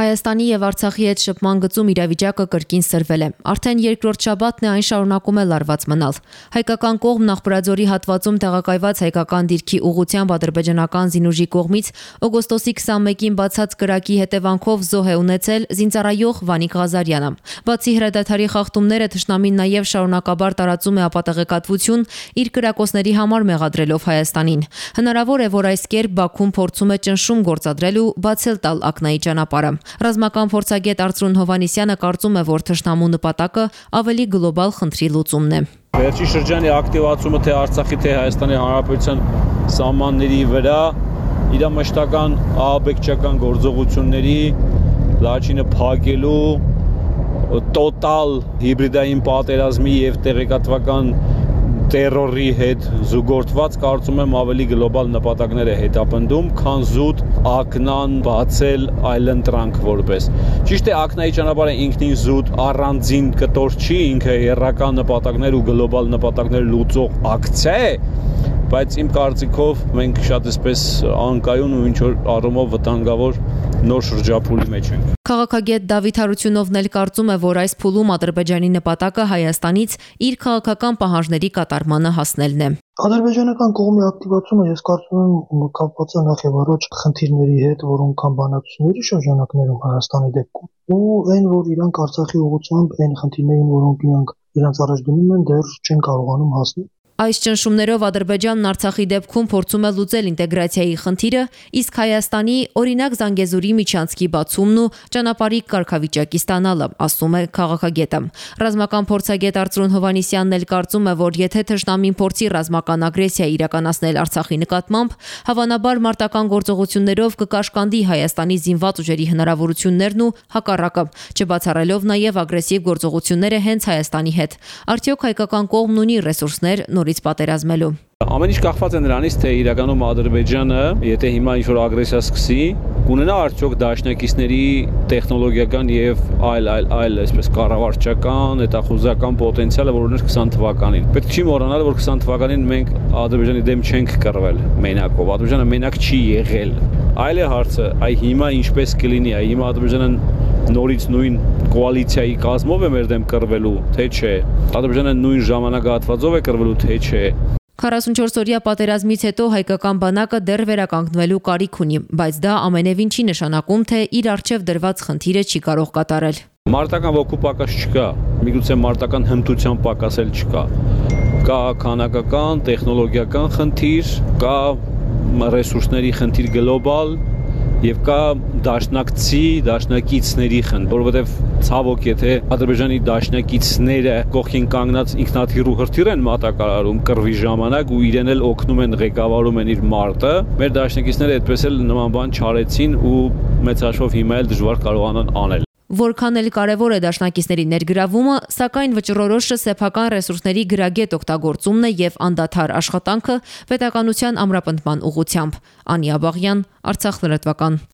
Հայաստանի եւ Արցախի հետ շփման գծում իրավիճակը կրկին սրվել է։ Արդեն երկրորդ շաբաթն է այն շարունակում է լարված մնալ։ Հայկական կողմն Նախբրաձորի հատվածում տեղակայված հայկական դիրքի ուղությամբ ադրբեջանական զինուժի կողմից օգոստոսի 21-ին բացած կրակի հետևանքով զոհ է ունեցել զինծառայող Վանիկ Ղազարյանը։ Բացի հրադադարի խախտումները թշնամին նաեւ շարունակաբար տարածում է ապատեղեկատվություն իր կրակոցների համար մեղադրելով Հայաստանին։ Հնարավոր է, որ այս կերպ Բաքուն փորձում է ճնշում գործադրել ու բացել տալ ակնայի ճանապարհը։ Ռազմական փորձագետ Արծրուն Հովանիսյանը կարծում է, որ թշնամու նպատակը ավելի գլոբալ խնդրի լուծումն է։ Վերջի շրջանի ակտիվացումը թե Արցախի թե Հայաստանի Հանրապետության սահմանների վրա իր մշտական ահաբեկչական գործողությունների լաչինը փակելու տոտալ հիբրիդային պատերազմի եւ տեղեկատվական terrorի հետ զուգորդված կարծում եմ ավելի գլոբալ նպատակներ է հետապնդում, քան զուտ ակնան բացել այլընտրանք որպես։ Ճիշտ է, ակնայի ճանապարհը ինքնին զուտ առանձին կտոր չի, ինքը երրական նպատակներ ու գլոբալ նպատակներ լուծող ակցիա է, բայց իմ կարծիքով մենք շատ էսպես անկայուն ու ինչ որ առումով վտանգավոր նոր շրջափուլի մեջ ենք։ Քաղաքագետ Դավիթ Հարությունովն էլ կարծում է, որ այս փուլում Ադրբեջանի նպատակը Հայաստանից իր քաղաքական պահանջների կատարմանը հասնելն է։ Ադրբեջանական կողմի ակտիվացումը ես կարծում եմ կապված է նախ եւ առաջ խնդիրների հետ, որոնք կան բանակցությունների շրջանակներում Հայաստանի դեպքում ու այն որ իրանք Արցախի ուղղությամբ այն խնդիրներին, որոնք իրանք իրանց առաջ դնում են, դեռ չեն կարողանում հասնել։ Այս ճնշումներով Ադրբեջանն Արցախի դեպքում փորձում է լուծել ինտեգրացիայի խնդիրը, իսկ Հայաստանի օրինակ Զանգեզուրի միջանցքի բացումն ու ճանապարհի կարգավիճակի ստանալը, ասում է քաղաքագետը։ Ռազմական փորձագետ Արծրուն Հովանիսյանն էլ կարծում է, որ եթե թշնամին փորձի ռազմական ագրեսիա իրականացնել Արցախի նկատմամբ, հավանաբար մարտական գործողություններով կկաշկանդի Հայաստանի զինված ուժերի հնարավորություններն ու հակառակը, չբացառելով նաև ագրեսիվ գործողությունները հենց Հայաստանի հետ։ Արդյոք հայկական կողմն ունի ռեսուրսներ նոր նորից պատերազմելու։ Ամեն ինչ կախված է նրանից, թե իրականում Ադրբեջանը, եթե հիմա ինչ-որ ագրեսիա սկսի, կունենա արդյոք դաշնակիցների տեխնոլոգիական եւ այլ այլ այլ այսպես կառավարչական, հետախուզական պոտենցիալը, որ ուներ 20 թվականին։ Պետք չի մոռանալ, որ 20 թվականին մենք Ադրբեջանի դեմ չենք կռվել մենակով։ Ադրբեջանը մենակ չի եղել։ Այլ է հարցը, այ հիմա ինչպես կլինի, այ հիմա Ադրբեջանը նորից նույն կոալիցիայի կազմով է մեր դեմ կռվելու, թե չէ։ Ադրբեջանը նույն ժամանակահատվածով է կռվելու, թե չէ։ 44-օրյա պատերազմից հետո հայկական բանակը դեռ վերականգնվելու կարիք ունի, բայց դա ամենևին չի նշանակում, թե իր արժև դրված խնդիրը չի կարող կատարել։ Մարտական ոգու պակաս չկա, միգուցե մարտական հմտության պակաս էլ չկա։ Կա քանակական, տեխնոլոգիական խնդիր, կա ռեսուրսների խնդիր գլոբալ, եւ կա դաշնակցի, դաշնակիցների խնդ, որովհետեւ ցավոք եթե Ադրբեջանի դաշնակիցները կողքին կանգնած ինքնաթիռ ու հրթիռ են մատակարարում կռվի ժամանակ ու իրեն էլ օգնում են ղեկավարում են իր մարտը, մեր դաշնակիցները այդպես էլ նման բան չարեցին ու մեծ հաշվով հիմա էլ դժվար կարողանան անել։ Որքան էլ կարևոր է դաշնակիցների ներգրավումը, սակայն վճռորոշը սեփական ռեսուրսների գրագետ օգտագործումն է եւ անդադար աշխատանքը պետականության ամրապնդման ուղղությամբ։ Անի Աբաղյան, Արցախ լրատվական։